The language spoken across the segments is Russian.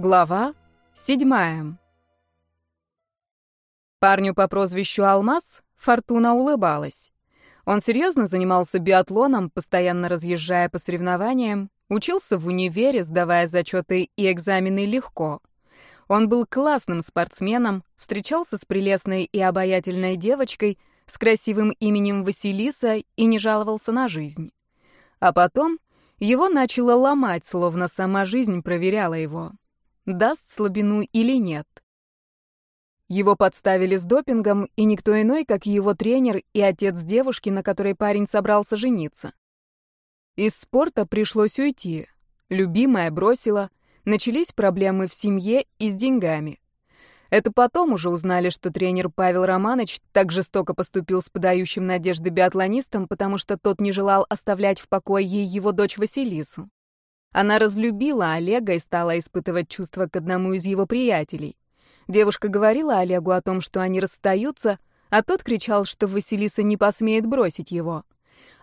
Глава седьмая. Парню по прозвищу Алмаз Фортуна улыбалась. Он серьезно занимался биатлоном, постоянно разъезжая по соревнованиям, учился в универе, сдавая зачеты и экзамены легко. Он был классным спортсменом, встречался с прелестной и обаятельной девочкой с красивым именем Василиса и не жаловался на жизнь. А потом его начало ломать, словно сама жизнь проверяла его даст слабину или нет. Его подставили с допингом, и никто иной, как его тренер и отец девушки, на которой парень собрался жениться. Из спорта пришлось уйти. Любимая бросила, начались проблемы в семье и с деньгами. Это потом уже узнали, что тренер Павел Романович так жестоко поступил с подающим надежды биатлонистом, потому что тот не желал оставлять в покое ей его дочь Василису. Она разлюбила Олега и стала испытывать чувства к одному из его приятелей. Девушка говорила Олегу о том, что они расстаются, а тот кричал, что Василиса не посмеет бросить его.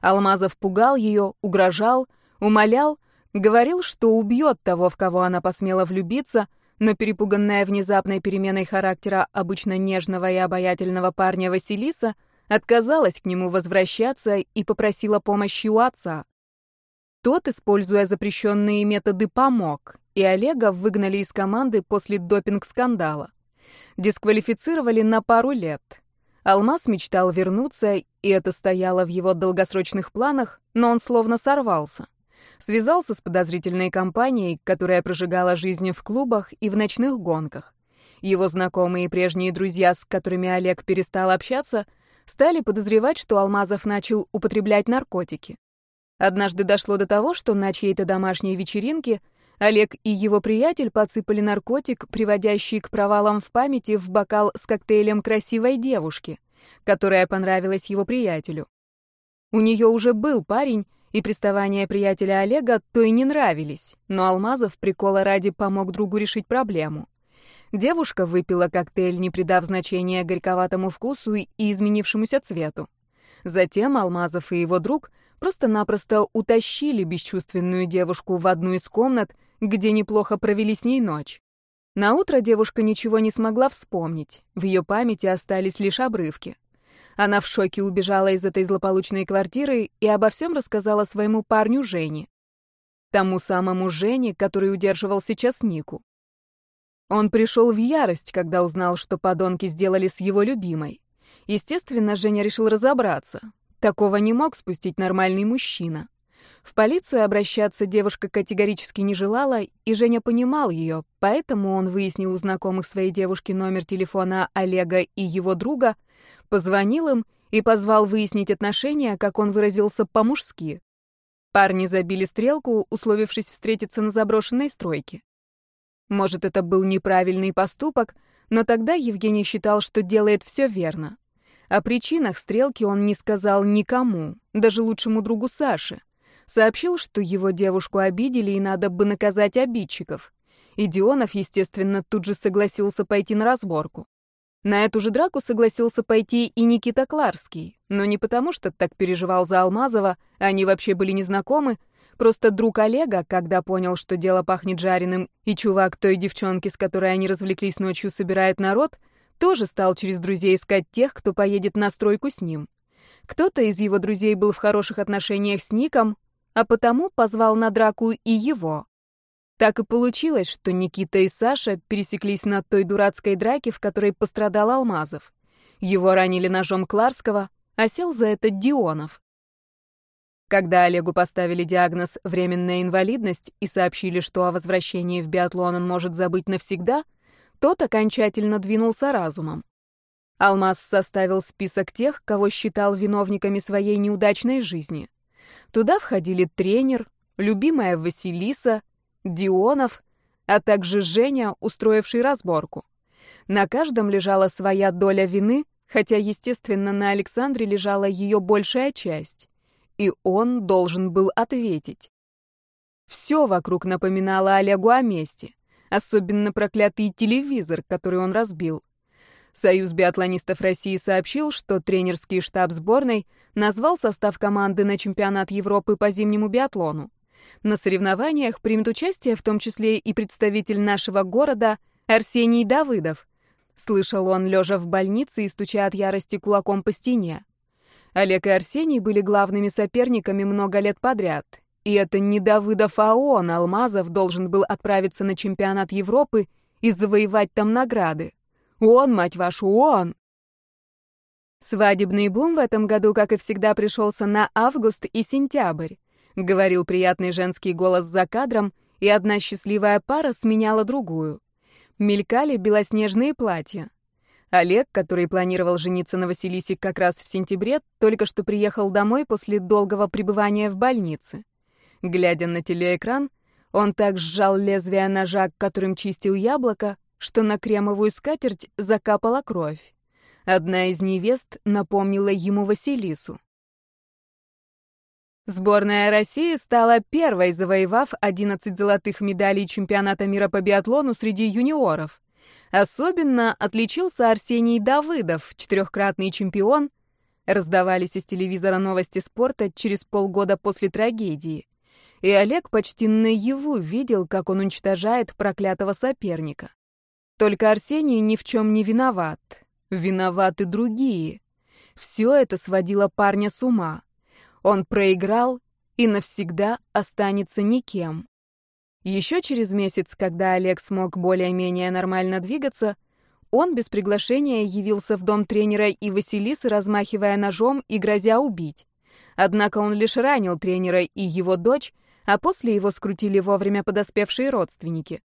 Алмазов пугал ее, угрожал, умолял, говорил, что убьет того, в кого она посмела влюбиться, но перепуганная внезапной переменой характера обычно нежного и обаятельного парня Василиса отказалась к нему возвращаться и попросила помощи у отца. Тот, используя запрещенные методы, помог, и Олега выгнали из команды после допинг-скандала. Дисквалифицировали на пару лет. Алмаз мечтал вернуться, и это стояло в его долгосрочных планах, но он словно сорвался. Связался с подозрительной компанией, которая прожигала жизнь в клубах и в ночных гонках. Его знакомые и прежние друзья, с которыми Олег перестал общаться, стали подозревать, что Алмазов начал употреблять наркотики. Однажды дошло до того, что на чьей-то домашней вечеринке Олег и его приятель подсыпали наркотик, приводящий к провалам в памяти, в бокал с коктейлем красивой девушки, которая понравилась его приятелю. У нее уже был парень, и приставания приятеля Олега то и не нравились, но Алмазов прикола ради помог другу решить проблему. Девушка выпила коктейль, не придав значения горьковатому вкусу и изменившемуся цвету. Затем Алмазов и его друг просто-напросто утащили бесчувственную девушку в одну из комнат, где неплохо провели с ней ночь. На утро девушка ничего не смогла вспомнить, в ее памяти остались лишь обрывки. Она в шоке убежала из этой злополучной квартиры и обо всем рассказала своему парню Жене. Тому самому Жене, который удерживал сейчас Нику. Он пришел в ярость, когда узнал, что подонки сделали с его любимой. Естественно, Женя решил разобраться. Такого не мог спустить нормальный мужчина. В полицию обращаться девушка категорически не желала, и Женя понимал ее, поэтому он выяснил у знакомых своей девушки номер телефона Олега и его друга, позвонил им и позвал выяснить отношения, как он выразился, по-мужски. Парни забили стрелку, условившись встретиться на заброшенной стройке. Может, это был неправильный поступок, но тогда Евгений считал, что делает все верно. О причинах стрелки он не сказал никому, даже лучшему другу Саше. Сообщил, что его девушку обидели и надо бы наказать обидчиков. Идионов, естественно, тут же согласился пойти на разборку. На эту же драку согласился пойти и Никита Кларский, но не потому, что так переживал за Алмазова, они вообще были незнакомы, просто друг Олега, когда понял, что дело пахнет жареным, и чувак той девчонки, с которой они развлеклись ночью, собирает народ, тоже стал через друзей искать тех, кто поедет на стройку с ним. Кто-то из его друзей был в хороших отношениях с Ником, а потому позвал на драку и его. Так и получилось, что Никита и Саша пересеклись на той дурацкой драке, в которой пострадал Алмазов. Его ранили ножом Кларского, а сел за это Дионов. Когда Олегу поставили диагноз «временная инвалидность» и сообщили, что о возвращении в биатлон он может забыть навсегда — тот окончательно двинулся разумом. Алмаз составил список тех, кого считал виновниками своей неудачной жизни. Туда входили тренер, любимая Василиса, Дионов, а также Женя, устроивший разборку. На каждом лежала своя доля вины, хотя, естественно, на Александре лежала ее большая часть. И он должен был ответить. Все вокруг напоминало Олегу о мести. Особенно проклятый телевизор, который он разбил. Союз биатлонистов России сообщил, что тренерский штаб сборной назвал состав команды на чемпионат Европы по зимнему биатлону. На соревнованиях примет участие в том числе и представитель нашего города Арсений Давыдов. Слышал он, лежа в больнице и стуча от ярости кулаком по стене. Олег и Арсений были главными соперниками много лет подряд. И это не Давыдов, а он, Алмазов, должен был отправиться на чемпионат Европы и завоевать там награды. Он, мать вашу, он! Свадебный бум в этом году, как и всегда, пришелся на август и сентябрь. Говорил приятный женский голос за кадром, и одна счастливая пара сменяла другую. Мелькали белоснежные платья. Олег, который планировал жениться на Василисе как раз в сентябре, только что приехал домой после долгого пребывания в больнице. Глядя на телеэкран, он так сжал лезвие ножа, которым чистил яблоко, что на кремовую скатерть закапала кровь. Одна из невест напомнила ему Василису. Сборная России стала первой, завоевав 11 золотых медалей чемпионата мира по биатлону среди юниоров. Особенно отличился Арсений Давыдов, четырехкратный чемпион. Раздавались из телевизора новости спорта через полгода после трагедии. И Олег почти наяву видел, как он уничтожает проклятого соперника. Только Арсений ни в чем не виноват. Виноваты другие. Все это сводило парня с ума. Он проиграл и навсегда останется никем. Еще через месяц, когда Олег смог более-менее нормально двигаться, он без приглашения явился в дом тренера и Василисы, размахивая ножом и грозя убить. Однако он лишь ранил тренера и его дочь, а после его скрутили вовремя подоспевшие родственники.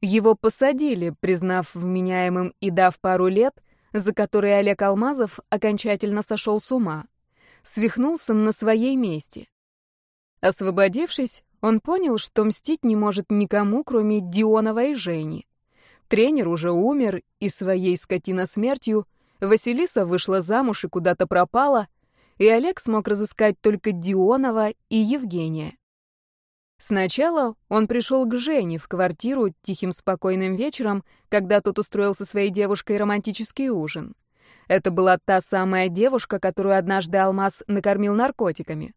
Его посадили, признав вменяемым и дав пару лет, за которые Олег Алмазов окончательно сошел с ума. Свихнулся на своей месте. Освободившись, он понял, что мстить не может никому, кроме Дионова и Жени. Тренер уже умер, и своей скотиносмертью Василиса вышла замуж и куда-то пропала, и Олег смог разыскать только Дионова и Евгения. Сначала он пришел к Жене в квартиру тихим спокойным вечером, когда тот устроил со своей девушкой романтический ужин. Это была та самая девушка, которую однажды Алмаз накормил наркотиками.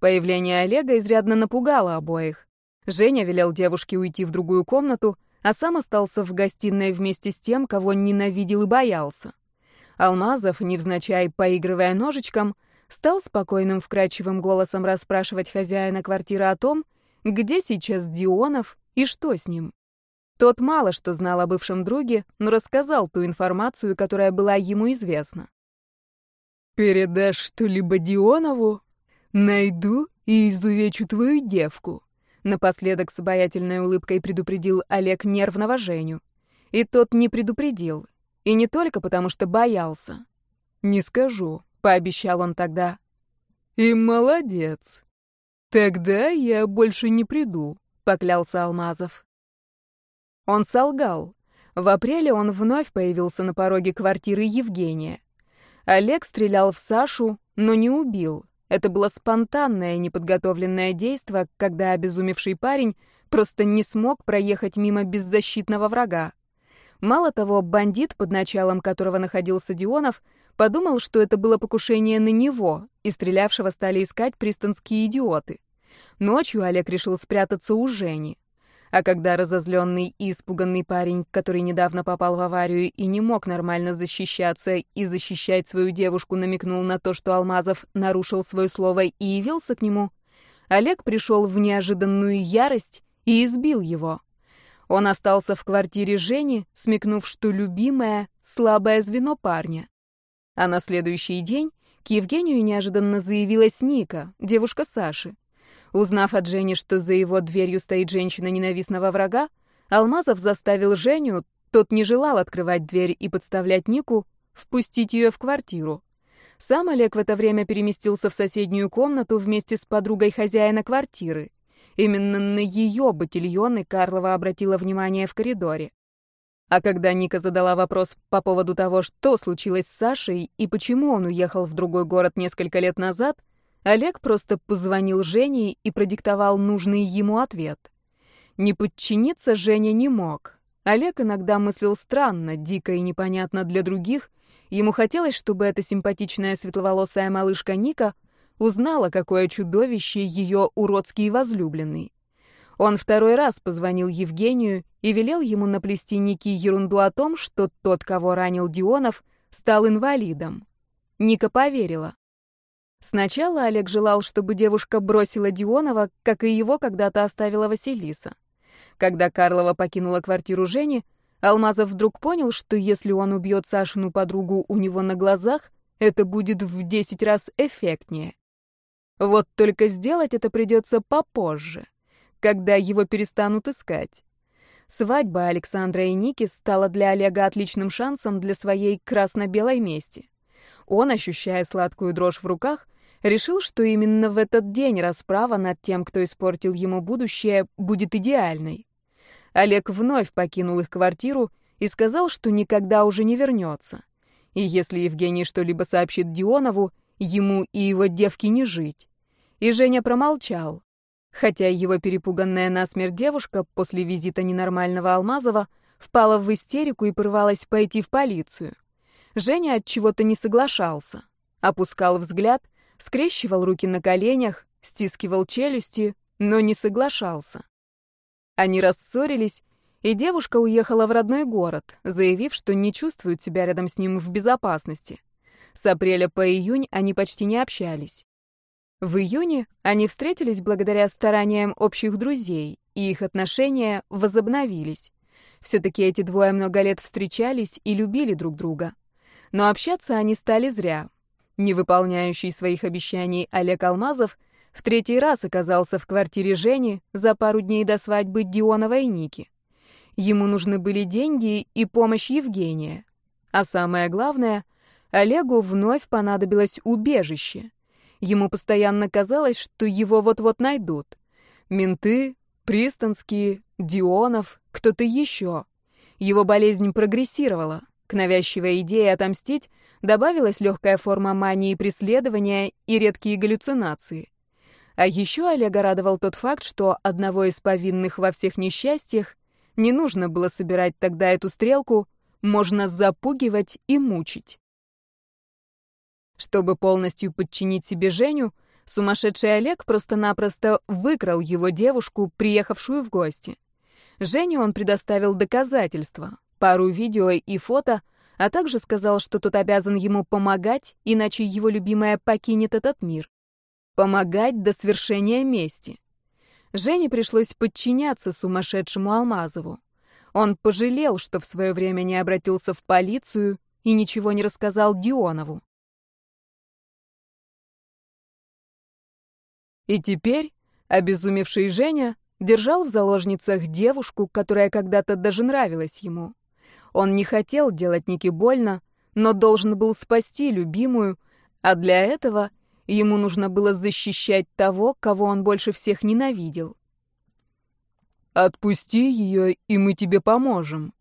Появление Олега изрядно напугало обоих. Женя велел девушке уйти в другую комнату, а сам остался в гостиной вместе с тем, кого ненавидел и боялся. Алмазов, невзначай поигрывая ножичком, стал спокойным вкрадчивым голосом расспрашивать хозяина квартиры о том, где сейчас Дионов и что с ним. Тот мало что знал о бывшем друге, но рассказал ту информацию, которая была ему известна. «Передашь что-либо Дионову?» «Найду и изувечу твою девку», — напоследок с обаятельной улыбкой предупредил Олег нервного Женю. И тот не предупредил. И не только потому, что боялся. «Не скажу», — пообещал он тогда. «И молодец. Тогда я больше не приду», — поклялся Алмазов. Он солгал. В апреле он вновь появился на пороге квартиры Евгения. Олег стрелял в Сашу, но не убил. Это было спонтанное, неподготовленное действо, когда обезумевший парень просто не смог проехать мимо беззащитного врага. Мало того, бандит, под началом которого находился Дионов, подумал, что это было покушение на него, и стрелявшего стали искать пристанские идиоты. Ночью Олег решил спрятаться у Жени. А когда разозленный и испуганный парень, который недавно попал в аварию и не мог нормально защищаться и защищать свою девушку, намекнул на то, что Алмазов нарушил свое слово и явился к нему, Олег пришел в неожиданную ярость и избил его. Он остался в квартире Жени, смекнув, что любимое — слабое звено парня. А на следующий день к Евгению неожиданно заявилась Ника, девушка Саши. Узнав от Жени, что за его дверью стоит женщина ненавистного врага, Алмазов заставил Женю, тот не желал открывать дверь и подставлять Нику, впустить ее в квартиру. Сам Олег в это время переместился в соседнюю комнату вместе с подругой хозяина квартиры. Именно на ее ботильоны Карлова обратила внимание в коридоре. А когда Ника задала вопрос по поводу того, что случилось с Сашей и почему он уехал в другой город несколько лет назад, Олег просто позвонил Жене и продиктовал нужный ему ответ. Не подчиниться Женя не мог. Олег иногда мыслил странно, дико и непонятно для других. Ему хотелось, чтобы эта симпатичная светловолосая малышка Ника узнала, какое чудовище ее уродский возлюбленный. Он второй раз позвонил Евгению и велел ему наплести Ники ерунду о том, что тот, кого ранил Дионов, стал инвалидом. Ника поверила. Сначала Олег желал, чтобы девушка бросила Дионова, как и его когда-то оставила Василиса. Когда Карлова покинула квартиру Жени, Алмазов вдруг понял, что если он убьет Сашину подругу у него на глазах, это будет в десять раз эффектнее. Вот только сделать это придется попозже когда его перестанут искать. Свадьба Александра и Ники стала для Олега отличным шансом для своей красно-белой мести. Он, ощущая сладкую дрожь в руках, решил, что именно в этот день расправа над тем, кто испортил ему будущее, будет идеальной. Олег вновь покинул их квартиру и сказал, что никогда уже не вернется. И если Евгений что-либо сообщит Дионову, ему и его девке не жить. И Женя промолчал, Хотя его перепуганная насмерть девушка после визита ненормального Алмазова впала в истерику и порвалась пойти в полицию. Женя от чего-то не соглашался. Опускал взгляд, скрещивал руки на коленях, стискивал челюсти, но не соглашался. Они рассорились, и девушка уехала в родной город, заявив, что не чувствует себя рядом с ним в безопасности. С апреля по июнь они почти не общались. В июне они встретились благодаря стараниям общих друзей, и их отношения возобновились. Все-таки эти двое много лет встречались и любили друг друга. Но общаться они стали зря. Невыполняющий своих обещаний Олег Алмазов в третий раз оказался в квартире Жени за пару дней до свадьбы Дионова и Ники. Ему нужны были деньги и помощь Евгения. А самое главное, Олегу вновь понадобилось убежище. Ему постоянно казалось, что его вот-вот найдут. Менты, Пристанские, Дионов, кто-то еще. Его болезнь прогрессировала. К навязчивой идее отомстить добавилась легкая форма мании преследования и редкие галлюцинации. А еще Олега радовал тот факт, что одного из повинных во всех несчастьях не нужно было собирать тогда эту стрелку, можно запугивать и мучить. Чтобы полностью подчинить себе Женю, сумасшедший Олег просто-напросто выкрал его девушку, приехавшую в гости. Жене он предоставил доказательства, пару видео и фото, а также сказал, что тот обязан ему помогать, иначе его любимая покинет этот мир. Помогать до свершения мести. Жене пришлось подчиняться сумасшедшему Алмазову. Он пожалел, что в свое время не обратился в полицию и ничего не рассказал Дионову. И теперь обезумевший Женя держал в заложницах девушку, которая когда-то даже нравилась ему. Он не хотел делать Нике больно, но должен был спасти любимую, а для этого ему нужно было защищать того, кого он больше всех ненавидел. «Отпусти ее, и мы тебе поможем».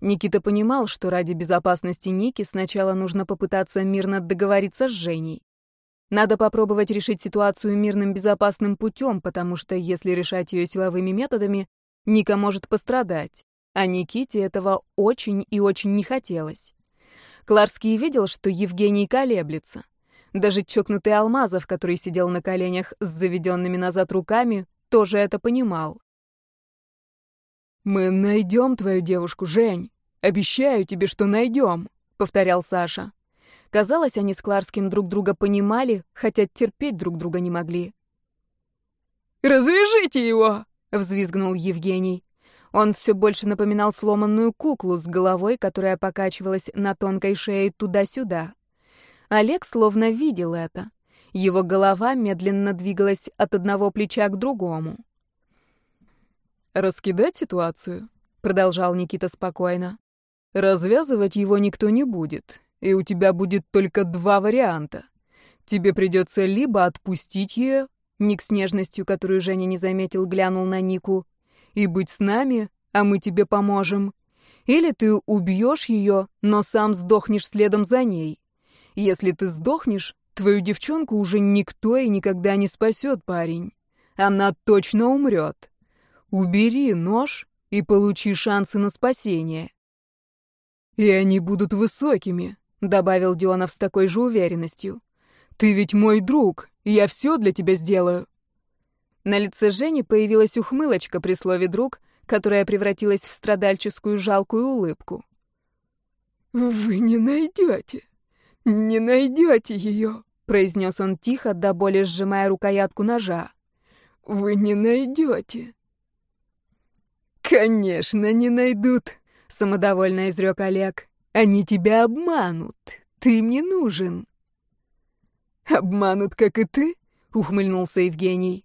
Никита понимал, что ради безопасности Ники сначала нужно попытаться мирно договориться с Женей. Надо попробовать решить ситуацию мирным безопасным путем, потому что если решать ее силовыми методами, Ника может пострадать. А Никите этого очень и очень не хотелось. Кларский видел, что Евгений колеблется. Даже чокнутый Алмазов, который сидел на коленях с заведенными назад руками, тоже это понимал. «Мы найдем твою девушку, Жень. Обещаю тебе, что найдем», — повторял Саша. Казалось, они с Кларским друг друга понимали, хотя терпеть друг друга не могли. «Развяжите его!» — взвизгнул Евгений. Он все больше напоминал сломанную куклу с головой, которая покачивалась на тонкой шее туда-сюда. Олег словно видел это. Его голова медленно двигалась от одного плеча к другому. «Раскидать ситуацию?» — продолжал Никита спокойно. «Развязывать его никто не будет и у тебя будет только два варианта. Тебе придется либо отпустить ее, Ник с нежностью, которую Женя не заметил, глянул на Нику, и быть с нами, а мы тебе поможем. Или ты убьешь ее, но сам сдохнешь следом за ней. Если ты сдохнешь, твою девчонку уже никто и никогда не спасет, парень. Она точно умрет. Убери нож и получи шансы на спасение. И они будут высокими, — добавил Дионов с такой же уверенностью. «Ты ведь мой друг, Я все для тебя сделаю». На лице Жени появилась ухмылочка при слове «друг», которая превратилась в страдальческую жалкую улыбку. «Вы не найдете, не найдете ее», — произнес он тихо, до боли сжимая рукоятку ножа. «Вы не найдете». «Конечно, не найдут», — самодовольно изрек Олег. «Они тебя обманут. Ты мне нужен». «Обманут, как и ты?» — ухмыльнулся Евгений.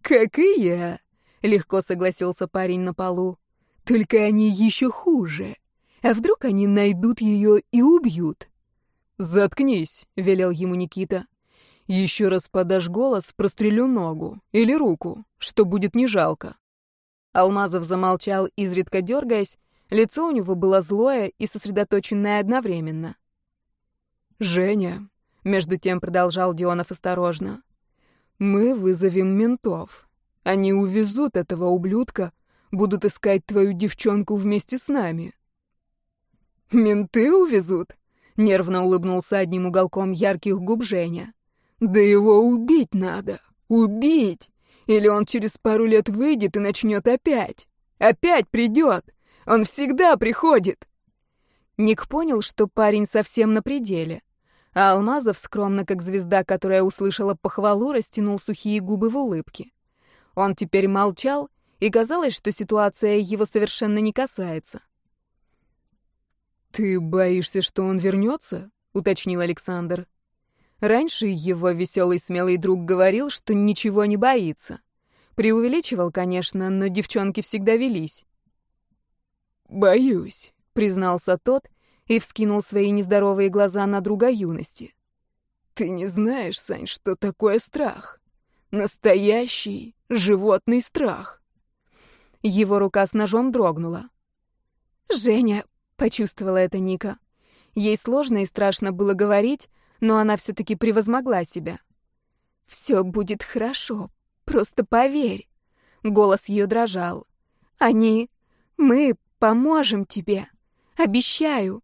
«Как и я», — легко согласился парень на полу. «Только они еще хуже. А вдруг они найдут ее и убьют?» «Заткнись», — велел ему Никита. «Еще раз подашь голос, прострелю ногу или руку, что будет не жалко». Алмазов замолчал, изредка дергаясь, лицо у него было злое и сосредоточенное одновременно. «Женя», — между тем продолжал Дионов осторожно, — «мы вызовем ментов. Они увезут этого ублюдка, будут искать твою девчонку вместе с нами». «Менты увезут?» — нервно улыбнулся одним уголком ярких губ Женя. «Да его убить надо! Убить! Или он через пару лет выйдет и начнет опять! Опять придет! Он всегда приходит!» Ник понял, что парень совсем на пределе. А Алмазов, скромно как звезда, которая услышала похвалу, растянул сухие губы в улыбке. Он теперь молчал, и казалось, что ситуация его совершенно не касается. «Ты боишься, что он вернется?» — уточнил Александр. Раньше его веселый смелый друг говорил, что ничего не боится. Преувеличивал, конечно, но девчонки всегда велись. «Боюсь», — признался тот и вскинул свои нездоровые глаза на друга юности. «Ты не знаешь, Сань, что такое страх. Настоящий животный страх». Его рука с ножом дрогнула. «Женя, Почувствовала это Ника. Ей сложно и страшно было говорить, но она все-таки превозмогла себя. «Все будет хорошо, просто поверь». Голос ее дрожал. «Они... Мы поможем тебе. Обещаю».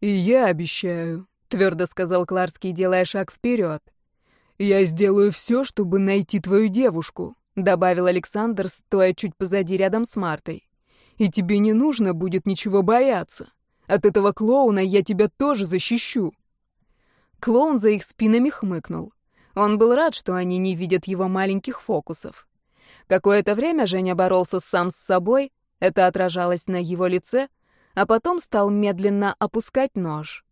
«И я обещаю», — твердо сказал Кларский, делая шаг вперед. «Я сделаю все, чтобы найти твою девушку», — добавил Александр, стоя чуть позади рядом с Мартой. И тебе не нужно будет ничего бояться. От этого клоуна я тебя тоже защищу. Клоун за их спинами хмыкнул. Он был рад, что они не видят его маленьких фокусов. Какое-то время Женя боролся сам с собой, это отражалось на его лице, а потом стал медленно опускать нож.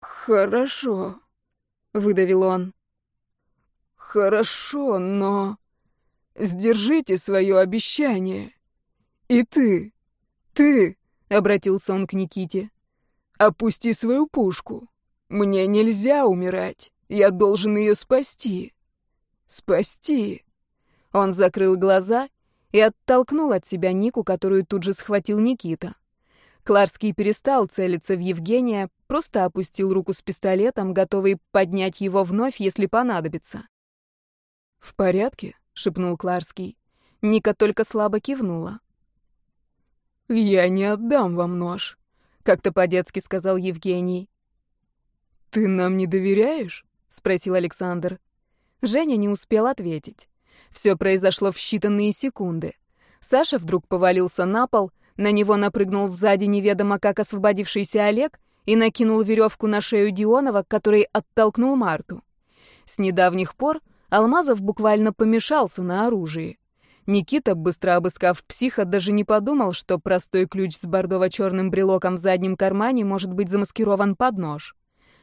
«Хорошо», — выдавил он. «Хорошо, но... Сдержите свое обещание. «И ты, ты!» — обратился он к Никите. «Опусти свою пушку. Мне нельзя умирать. Я должен ее спасти. Спасти!» Он закрыл глаза и оттолкнул от себя Нику, которую тут же схватил Никита. Кларский перестал целиться в Евгения, просто опустил руку с пистолетом, готовый поднять его вновь, если понадобится. «В порядке?» — шепнул Кларский. Ника только слабо кивнула. «Я не отдам вам нож», — как-то по-детски сказал Евгений. «Ты нам не доверяешь?» — спросил Александр. Женя не успел ответить. Все произошло в считанные секунды. Саша вдруг повалился на пол, на него напрыгнул сзади неведомо как освободившийся Олег и накинул веревку на шею Дионова, который оттолкнул Марту. С недавних пор Алмазов буквально помешался на оружии. Никита, быстро обыскав психа, даже не подумал, что простой ключ с бордово-черным брелоком в заднем кармане может быть замаскирован под нож.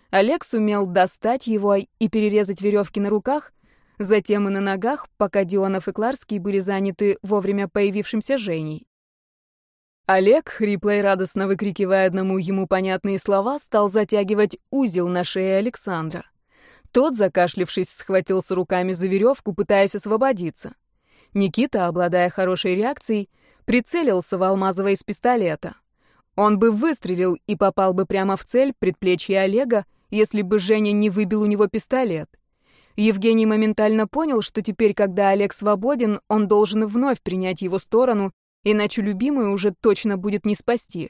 Олег сумел достать его и перерезать веревки на руках, затем и на ногах, пока Дионов и Кларский были заняты вовремя появившимся Женей. Олег, хрипло и радостно выкрикивая одному ему понятные слова, стал затягивать узел на шее Александра. Тот, закашлившись, схватился руками за веревку, пытаясь освободиться. Никита, обладая хорошей реакцией, прицелился в Алмазова из пистолета. Он бы выстрелил и попал бы прямо в цель предплечья Олега, если бы Женя не выбил у него пистолет. Евгений моментально понял, что теперь, когда Олег свободен, он должен вновь принять его сторону, иначе любимую уже точно будет не спасти.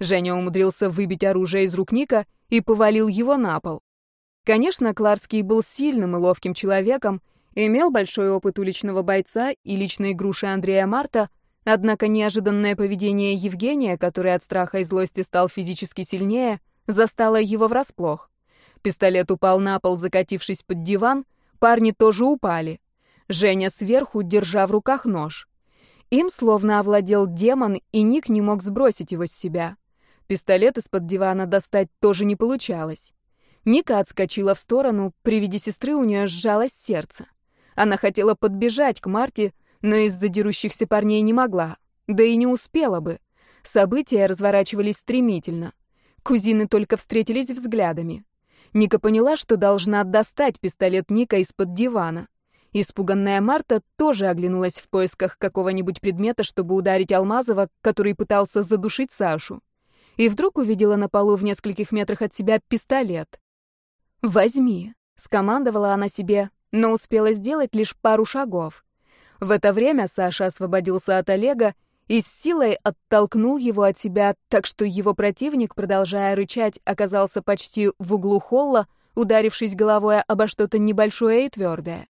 Женя умудрился выбить оружие из рук Ника и повалил его на пол. Конечно, Кларский был сильным и ловким человеком, имел большой опыт уличного бойца и личной груши Андрея Марта, однако неожиданное поведение Евгения, который от страха и злости стал физически сильнее, застало его врасплох. Пистолет упал на пол, закатившись под диван, парни тоже упали. Женя сверху, держа в руках нож. Им словно овладел демон, и Ник не мог сбросить его с себя. Пистолет из-под дивана достать тоже не получалось. Ника отскочила в сторону, при виде сестры у нее сжалось сердце. Она хотела подбежать к Марте, но из-за дерущихся парней не могла. Да и не успела бы. События разворачивались стремительно. Кузины только встретились взглядами. Ника поняла, что должна достать пистолет Ника из-под дивана. Испуганная Марта тоже оглянулась в поисках какого-нибудь предмета, чтобы ударить Алмазова, который пытался задушить Сашу. И вдруг увидела на полу в нескольких метрах от себя пистолет. «Возьми», — скомандовала она себе, но успела сделать лишь пару шагов. В это время Саша освободился от Олега и с силой оттолкнул его от себя, так что его противник, продолжая рычать, оказался почти в углу холла, ударившись головой обо что-то небольшое и твердое.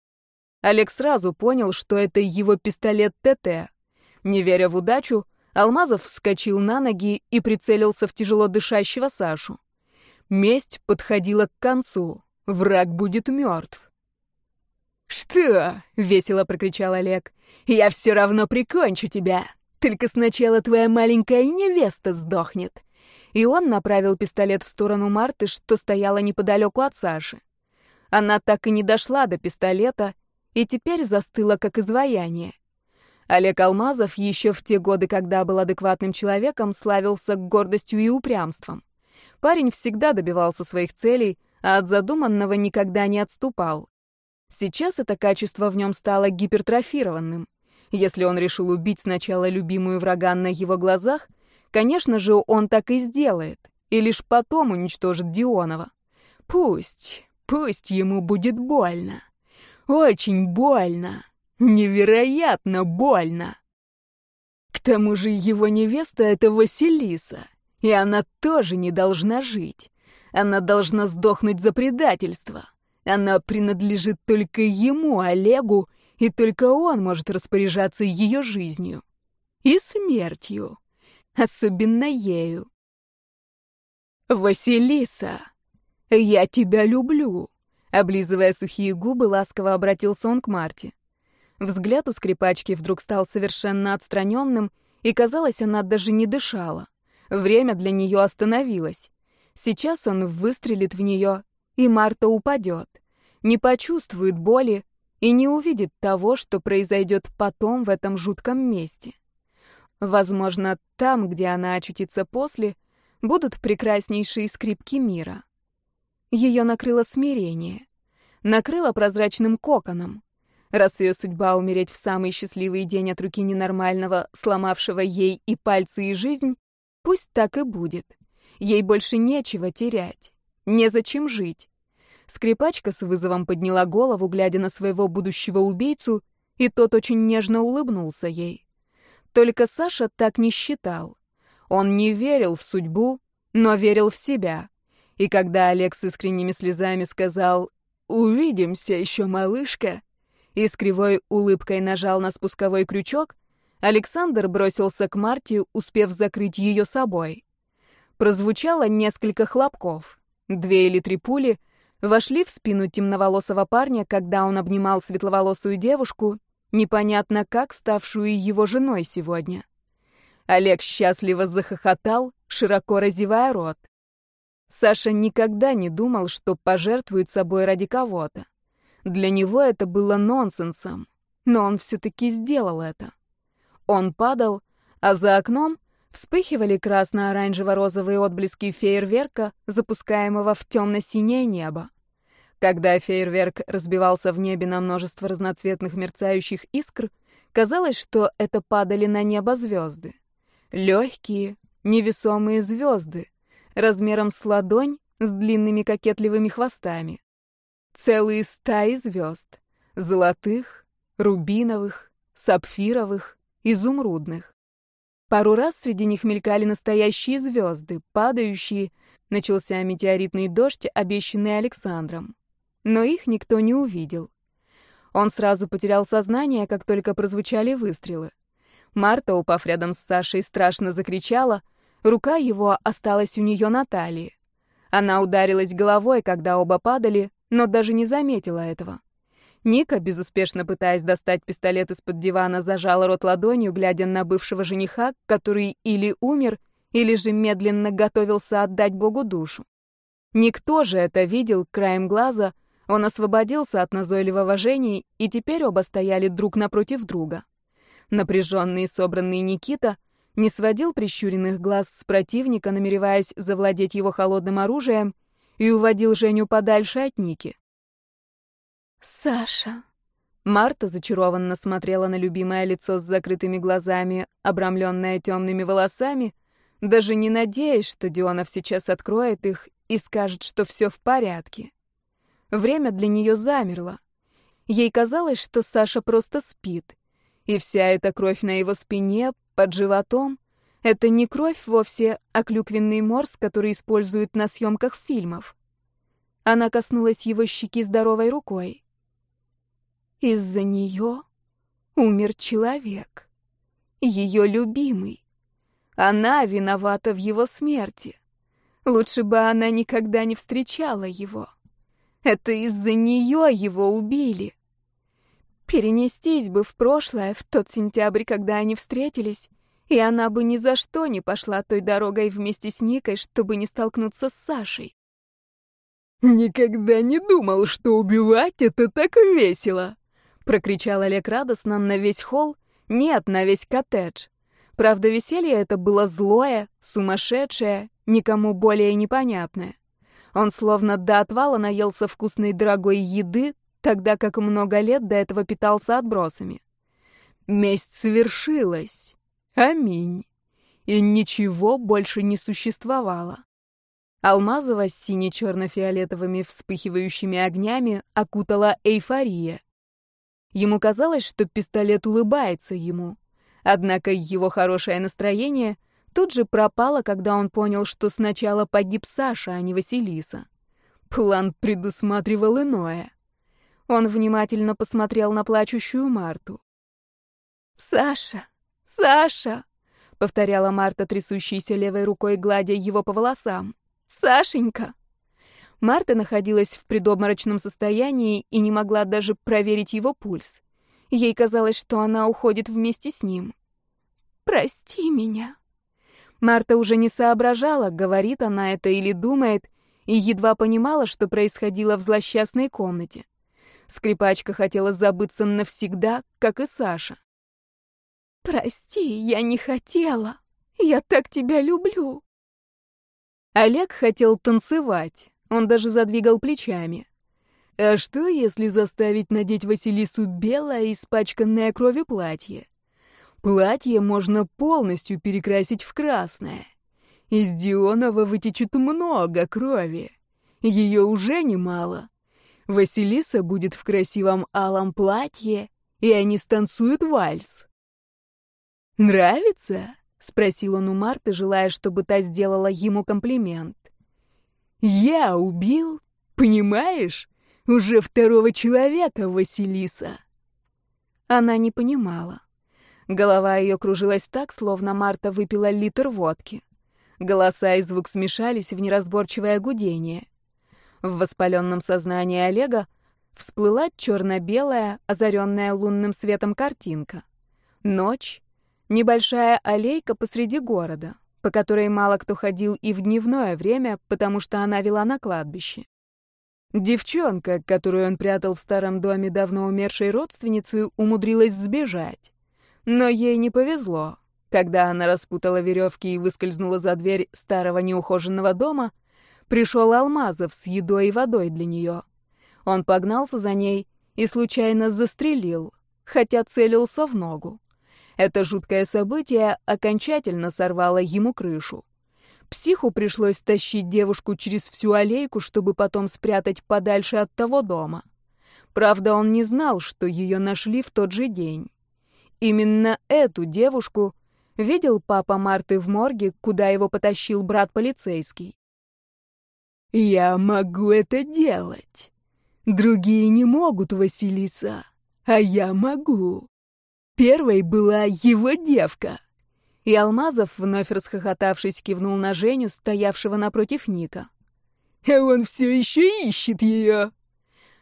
Олег сразу понял, что это его пистолет ТТ. Не веря в удачу, Алмазов вскочил на ноги и прицелился в тяжело дышащего Сашу. Месть подходила к концу. Враг будет мертв. «Что?» — весело прокричал Олег. «Я все равно прикончу тебя. Только сначала твоя маленькая невеста сдохнет». И он направил пистолет в сторону Марты, что стояла неподалеку от Саши. Она так и не дошла до пистолета и теперь застыла как изваяние. Олег Алмазов еще в те годы, когда был адекватным человеком, славился гордостью и упрямством. Парень всегда добивался своих целей, а от задуманного никогда не отступал. Сейчас это качество в нем стало гипертрофированным. Если он решил убить сначала любимую врага на его глазах, конечно же, он так и сделает, и лишь потом уничтожит Дионова. Пусть, пусть ему будет больно. Очень больно. Невероятно больно. К тому же его невеста — это Василиса, и она тоже не должна жить. Она должна сдохнуть за предательство. Она принадлежит только ему, Олегу, и только он может распоряжаться ее жизнью. И смертью. Особенно ею. «Василиса, я тебя люблю», — облизывая сухие губы, ласково обратился он к Марте. Взгляд у скрипачки вдруг стал совершенно отстраненным, и, казалось, она даже не дышала. Время для нее остановилось. Сейчас он выстрелит в нее, и Марта упадет. Не почувствует боли и не увидит того, что произойдет потом в этом жутком месте. Возможно, там, где она очутится после, будут прекраснейшие скрипки мира. Ее накрыло смирение. Накрыло прозрачным коконом. Раз ее судьба умереть в самый счастливый день от руки ненормального, сломавшего ей и пальцы, и жизнь, Пусть так и будет. Ей больше нечего терять. Незачем жить. Скрипачка с вызовом подняла голову, глядя на своего будущего убийцу, и тот очень нежно улыбнулся ей. Только Саша так не считал. Он не верил в судьбу, но верил в себя. И когда Олег с искренними слезами сказал «Увидимся еще, малышка», и с кривой улыбкой нажал на спусковой крючок, Александр бросился к Марте, успев закрыть ее собой. Прозвучало несколько хлопков. Две или три пули вошли в спину темноволосого парня, когда он обнимал светловолосую девушку, непонятно как ставшую его женой сегодня. Олег счастливо захохотал, широко разевая рот. Саша никогда не думал, что пожертвует собой ради кого-то. Для него это было нонсенсом, но он все-таки сделал это. Он падал, а за окном вспыхивали красно-оранжево-розовые отблески фейерверка, запускаемого в темно-синее небо. Когда фейерверк разбивался в небе на множество разноцветных мерцающих искр, казалось, что это падали на небо звезды. Легкие, невесомые звезды, размером с ладонь, с длинными кокетливыми хвостами. Целые стаи звезд. Золотых, рубиновых, сапфировых, изумрудных. Пару раз среди них мелькали настоящие звезды, падающие, Начался метеоритный дождь, обещанный Александром. Но их никто не увидел. Он сразу потерял сознание, как только прозвучали выстрелы. Марта, упав рядом с Сашей, страшно закричала. Рука его осталась у нее на талии. Она ударилась головой, когда оба падали, но даже не заметила этого. Ника, безуспешно пытаясь достать пистолет из-под дивана, зажала рот ладонью, глядя на бывшего жениха, который или умер, или же медленно готовился отдать Богу душу. Никто же это видел краем глаза, он освободился от назойливого Жени, и теперь оба стояли друг напротив друга. Напряженный и собранный Никита не сводил прищуренных глаз с противника, намереваясь завладеть его холодным оружием, и уводил Женю подальше от Ники. «Саша!» Марта зачарованно смотрела на любимое лицо с закрытыми глазами, обрамленное темными волосами, даже не надеясь, что Дионов сейчас откроет их и скажет, что все в порядке. Время для нее замерло. Ей казалось, что Саша просто спит, и вся эта кровь на его спине, под животом, это не кровь вовсе, а клюквенный морс, который используют на съемках фильмов. Она коснулась его щеки здоровой рукой. Из-за нее умер человек. Ее любимый. Она виновата в его смерти. Лучше бы она никогда не встречала его. Это из-за нее его убили. Перенестись бы в прошлое, в тот сентябрь, когда они встретились, и она бы ни за что не пошла той дорогой вместе с Никой, чтобы не столкнуться с Сашей. «Никогда не думал, что убивать — это так весело!» — прокричал Олег радостно на весь холл, нет, на весь коттедж. Правда, веселье это было злое, сумасшедшее, никому более непонятное. Он словно до отвала наелся вкусной дорогой еды, тогда как много лет до этого питался отбросами. Месть совершилась. Аминь. И ничего больше не существовало. Алмазова с сине-черно-фиолетовыми вспыхивающими огнями окутала эйфория. Ему казалось, что пистолет улыбается ему. Однако его хорошее настроение тут же пропало, когда он понял, что сначала погиб Саша, а не Василиса. План предусматривал иное. Он внимательно посмотрел на плачущую Марту. «Саша! Саша!» — повторяла Марта, трясущейся левой рукой, гладя его по волосам. «Сашенька!» Марта находилась в предобморочном состоянии и не могла даже проверить его пульс. Ей казалось, что она уходит вместе с ним. «Прости меня». Марта уже не соображала, говорит она это или думает, и едва понимала, что происходило в злосчастной комнате. Скрипачка хотела забыться навсегда, как и Саша. «Прости, я не хотела. Я так тебя люблю». Олег хотел танцевать, он даже задвигал плечами. А что, если заставить надеть Василису белое, испачканное кровью платье? Платье можно полностью перекрасить в красное. Из Дионова вытечет много крови. Ее уже немало. Василиса будет в красивом алом платье, и они станцуют вальс. «Нравится?» — спросил он у Марты, желая, чтобы та сделала ему комплимент. «Я убил, понимаешь? Уже второго человека, Василиса!» Она не понимала. Голова ее кружилась так, словно Марта выпила литр водки. Голоса и звук смешались в неразборчивое гудение. В воспаленном сознании Олега всплыла черно-белая, озаренная лунным светом картинка. Ночь, небольшая аллейка посреди города, по которой мало кто ходил и в дневное время, потому что она вела на кладбище. Девчонка, которую он прятал в старом доме давно умершей родственницы, умудрилась сбежать. Но ей не повезло. Когда она распутала веревки и выскользнула за дверь старого неухоженного дома, пришел Алмазов с едой и водой для нее. Он погнался за ней и случайно застрелил, хотя целился в ногу. Это жуткое событие окончательно сорвало ему крышу. Психу пришлось тащить девушку через всю аллейку, чтобы потом спрятать подальше от того дома. Правда, он не знал, что ее нашли в тот же день. Именно эту девушку видел папа Марты в морге, куда его потащил брат полицейский. Я могу это делать. Другие не могут, Василиса, а я могу. Первой была его девка. И Алмазов, вновь расхохотавшись, кивнул на Женю, стоявшего напротив Ника. А он все еще ищет ее.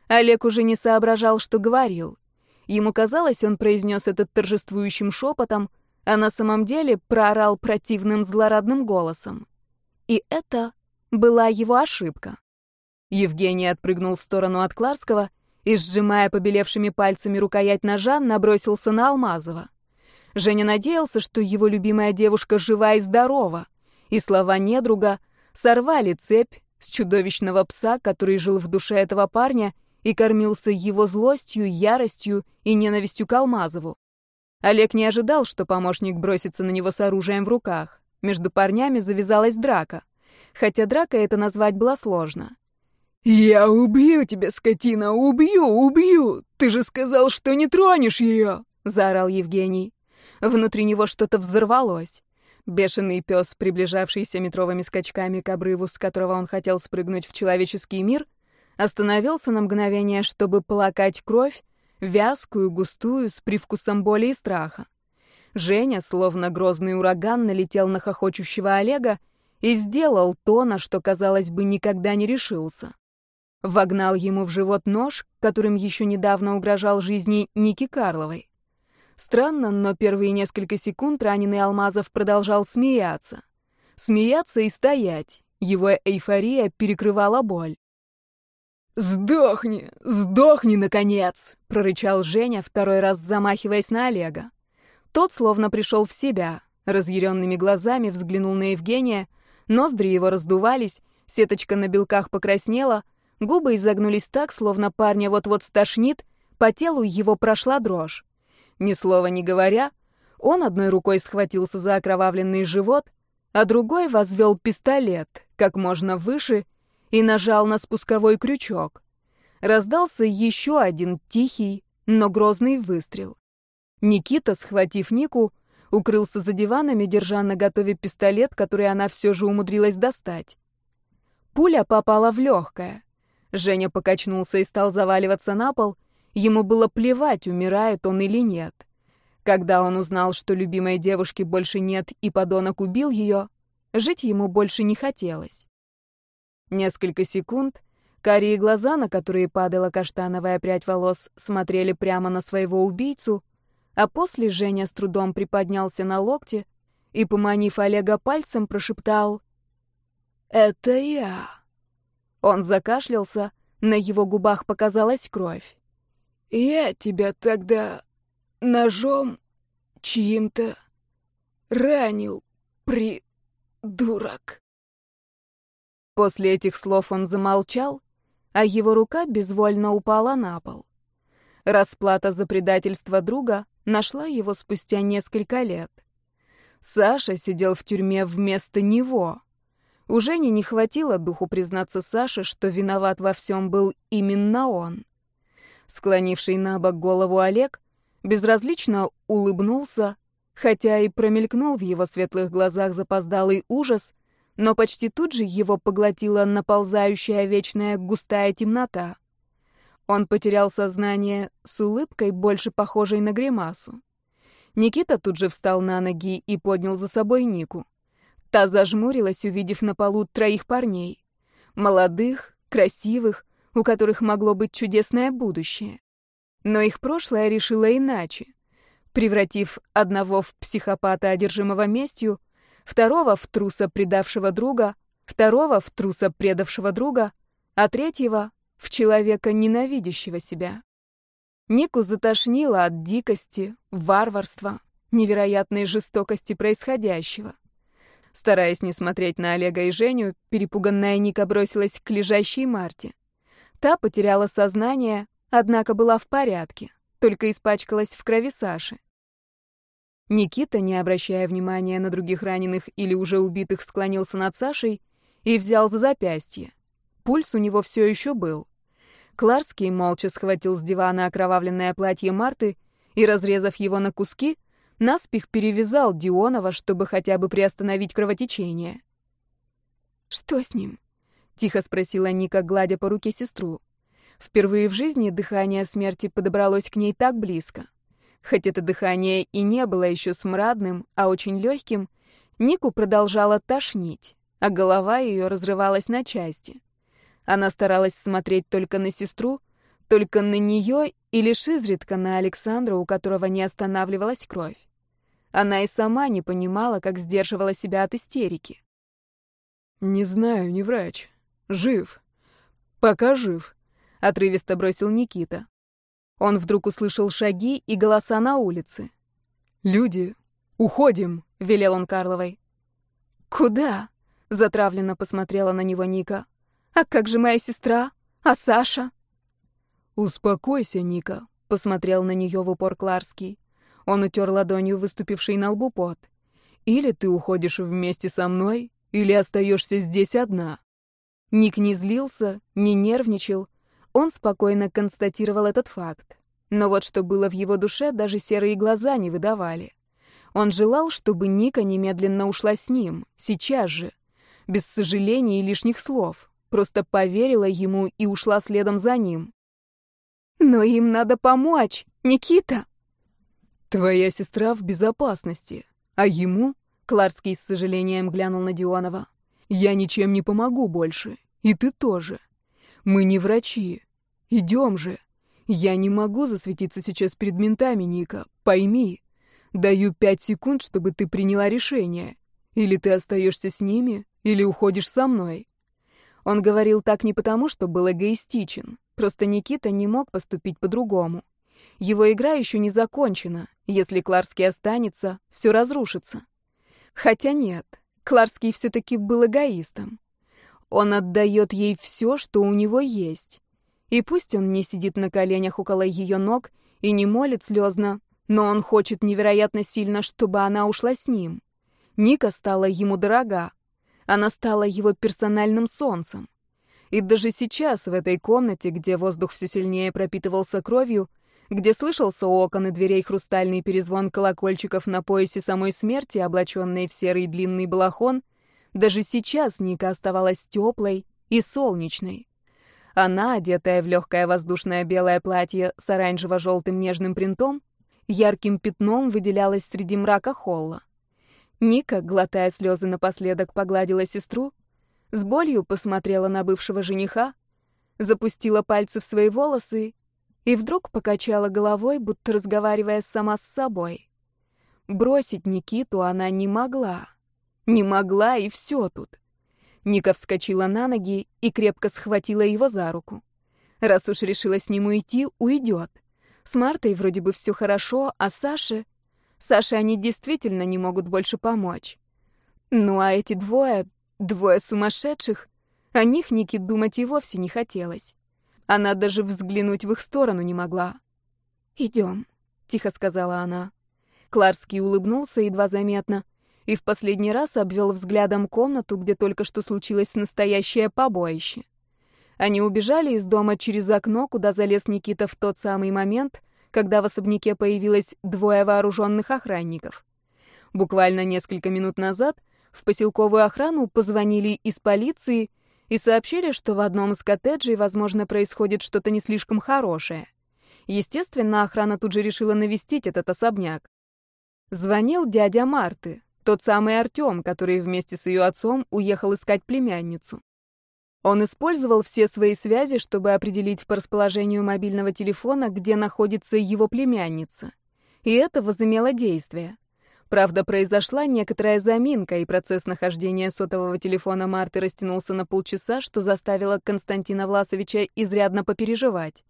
Олег уже не соображал, что говорил. Ему казалось, он произнес это торжествующим шепотом, а на самом деле проорал противным злорадным голосом. И это была его ошибка. Евгений отпрыгнул в сторону от Кларского и, сжимая побелевшими пальцами рукоять ножа, набросился на Алмазова. Женя надеялся, что его любимая девушка жива и здорова, и слова недруга сорвали цепь с чудовищного пса, который жил в душе этого парня и кормился его злостью, яростью и ненавистью к Алмазову. Олег не ожидал, что помощник бросится на него с оружием в руках. Между парнями завязалась драка. Хотя драка это назвать было сложно. «Я убью тебя, скотина, убью, убью! Ты же сказал, что не тронешь ее!» — заорал Евгений. Внутри него что-то взорвалось. Бешеный пес, приближавшийся метровыми скачками к обрыву, с которого он хотел спрыгнуть в человеческий мир, остановился на мгновение, чтобы полакать кровь, вязкую, густую, с привкусом боли и страха. Женя, словно грозный ураган, налетел на хохочущего Олега и сделал то, на что, казалось бы, никогда не решился. Вогнал ему в живот нож, которым еще недавно угрожал жизни Ники Карловой. Странно, но первые несколько секунд раненый Алмазов продолжал смеяться. Смеяться и стоять. Его эйфория перекрывала боль. «Сдохни! Сдохни, наконец!» — прорычал Женя, второй раз замахиваясь на Олега. Тот словно пришел в себя, разъяренными глазами взглянул на Евгения, ноздри его раздувались, сеточка на белках покраснела, губы изогнулись так, словно парня вот-вот стошнит, по телу его прошла дрожь. Ни слова не говоря, он одной рукой схватился за окровавленный живот, а другой возвел пистолет как можно выше и нажал на спусковой крючок. Раздался еще один тихий, но грозный выстрел. Никита, схватив Нику, укрылся за диванами, держа на готове пистолет, который она все же умудрилась достать. Пуля попала в легкое. Женя покачнулся и стал заваливаться на пол, Ему было плевать, умирает он или нет. Когда он узнал, что любимой девушки больше нет и подонок убил ее, жить ему больше не хотелось. Несколько секунд карие глаза, на которые падала каштановая прядь волос, смотрели прямо на своего убийцу, а после Женя с трудом приподнялся на локте и, поманив Олега пальцем, прошептал «Это я». Он закашлялся, на его губах показалась кровь. Я тебя тогда ножом чьим-то ранил, придурок. После этих слов он замолчал, а его рука безвольно упала на пол. Расплата за предательство друга нашла его спустя несколько лет. Саша сидел в тюрьме вместо него. У Жени не хватило духу признаться Саше, что виноват во всем был именно он. Склонивший на бок голову Олег безразлично улыбнулся, хотя и промелькнул в его светлых глазах запоздалый ужас, но почти тут же его поглотила наползающая вечная густая темнота. Он потерял сознание с улыбкой, больше похожей на гримасу. Никита тут же встал на ноги и поднял за собой Нику. Та зажмурилась, увидев на полу троих парней. Молодых, красивых, у которых могло быть чудесное будущее. Но их прошлое решило иначе, превратив одного в психопата, одержимого местью, второго в труса, предавшего друга, второго в труса, предавшего друга, а третьего в человека, ненавидящего себя. Нику затошнило от дикости, варварства, невероятной жестокости происходящего. Стараясь не смотреть на Олега и Женю, перепуганная Ника бросилась к лежащей Марте. Та потеряла сознание, однако была в порядке, только испачкалась в крови Саши. Никита, не обращая внимания на других раненых или уже убитых, склонился над Сашей и взял за запястье. Пульс у него все еще был. Кларский молча схватил с дивана окровавленное платье Марты и, разрезав его на куски, наспех перевязал Дионова, чтобы хотя бы приостановить кровотечение. «Что с ним?» Тихо спросила Ника, гладя по руке сестру. Впервые в жизни дыхание смерти подобралось к ней так близко. Хоть это дыхание и не было еще смрадным, а очень легким, Нику продолжала тошнить, а голова ее разрывалась на части. Она старалась смотреть только на сестру, только на нее и лишь изредка на Александра, у которого не останавливалась кровь. Она и сама не понимала, как сдерживала себя от истерики. «Не знаю, не врач. Жив. Пока жив», — отрывисто бросил Никита. Он вдруг услышал шаги и голоса на улице. «Люди, уходим!» — велел он Карловой. «Куда?» — затравленно посмотрела на него Ника. «А как же моя сестра? А Саша?» «Успокойся, Ника», — посмотрел на нее в упор Кларский. Он утер ладонью выступивший на лбу пот. «Или ты уходишь вместе со мной, или остаешься здесь одна». Ник не злился, не нервничал. Он спокойно констатировал этот факт. Но вот что было в его душе, даже серые глаза не выдавали. Он желал, чтобы Ника немедленно ушла с ним, сейчас же, без сожалений и лишних слов, просто поверила ему и ушла следом за ним. «Но им надо помочь, Никита!» «Твоя сестра в безопасности, а ему...» Кларский с сожалением глянул на Дионова. «Я ничем не помогу больше, и ты тоже. Мы не врачи. Идем же. Я не могу засветиться сейчас перед ментами, Ника, пойми. Даю пять секунд, чтобы ты приняла решение. Или ты остаешься с ними, или уходишь со мной. Он говорил так не потому, что был эгоистичен. Просто Никита не мог поступить по-другому. Его игра еще не закончена. Если Кларский останется, все разрушится. Хотя нет, Кларский все-таки был эгоистом. Он отдает ей все, что у него есть. И пусть он не сидит на коленях около ее ног и не молит слезно, но он хочет невероятно сильно, чтобы она ушла с ним. Ника стала ему дорога. Она стала его персональным солнцем. И даже сейчас, в этой комнате, где воздух все сильнее пропитывался кровью, где слышался у окон и дверей хрустальный перезвон колокольчиков на поясе самой смерти, облаченной в серый длинный балахон, даже сейчас Ника оставалась теплой и солнечной. Она, одетая в легкое воздушное белое платье с оранжево-желтым нежным принтом, ярким пятном выделялась среди мрака холла. Ника, глотая слезы напоследок, погладила сестру, с болью посмотрела на бывшего жениха, запустила пальцы в свои волосы и вдруг покачала головой, будто разговаривая сама с собой. Бросить Никиту она не могла. Не могла, и все тут. Ника вскочила на ноги и крепко схватила его за руку. Раз уж решила с ним уйти, уйдет. С Мартой вроде бы все хорошо, а Саше... Саше они действительно не могут больше помочь. Ну а эти двое, двое сумасшедших, о них Нике думать и вовсе не хотелось. Она даже взглянуть в их сторону не могла. «Идем», — тихо сказала она. Кларский улыбнулся едва заметно и в последний раз обвел взглядом комнату, где только что случилось настоящее побоище. Они убежали из дома через окно, куда залез Никита в тот самый момент, когда в особняке появилось двое вооруженных охранников. Буквально несколько минут назад в поселковую охрану позвонили из полиции и сообщили, что в одном из коттеджей, возможно, происходит что-то не слишком хорошее. Естественно, охрана тут же решила навестить этот особняк. Звонил дядя Марты, тот самый Артём, который вместе с ее отцом уехал искать племянницу. Он использовал все свои связи, чтобы определить по расположению мобильного телефона, где находится его племянница. И это возымело действие. Правда, произошла некоторая заминка, и процесс нахождения сотового телефона Марты растянулся на полчаса, что заставило Константина Власовича изрядно попереживать.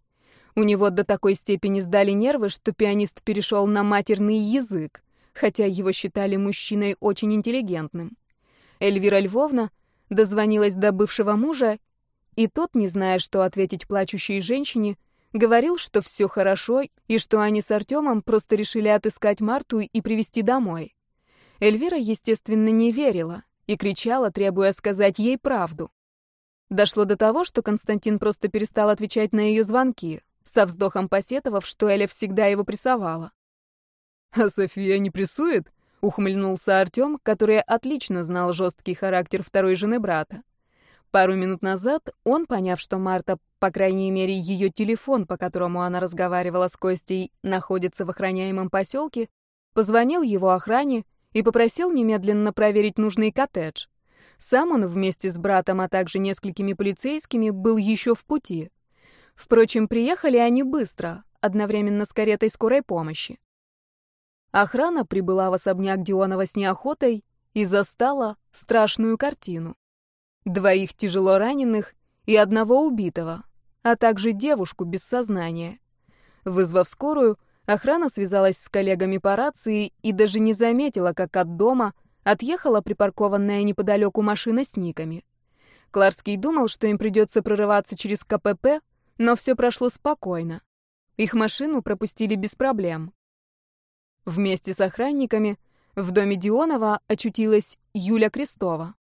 У него до такой степени сдали нервы, что пианист перешел на матерный язык, хотя его считали мужчиной очень интеллигентным. Эльвира Львовна дозвонилась до бывшего мужа, и тот, не зная, что ответить плачущей женщине, говорил, что все хорошо и что они с Артемом просто решили отыскать Марту и привести домой. Эльвира, естественно, не верила и кричала, требуя сказать ей правду. Дошло до того, что Константин просто перестал отвечать на ее звонки, со вздохом посетовав, что Эля всегда его прессовала. «А София не прессует?» — ухмыльнулся Артем, который отлично знал жесткий характер второй жены брата. Пару минут назад он, поняв, что Марта, по крайней мере, ее телефон, по которому она разговаривала с Костей, находится в охраняемом поселке, позвонил его охране и попросил немедленно проверить нужный коттедж. Сам он вместе с братом, а также несколькими полицейскими был еще в пути. Впрочем, приехали они быстро, одновременно с каретой скорой помощи. Охрана прибыла в особняк Дионова с неохотой и застала страшную картину. Двоих тяжело раненых и одного убитого, а также девушку без сознания. Вызвав скорую, охрана связалась с коллегами по рации и даже не заметила, как от дома отъехала припаркованная неподалеку машина с никами. Кларский думал, что им придется прорываться через КПП, но все прошло спокойно. Их машину пропустили без проблем. Вместе с охранниками в доме Дионова очутилась Юля Крестова.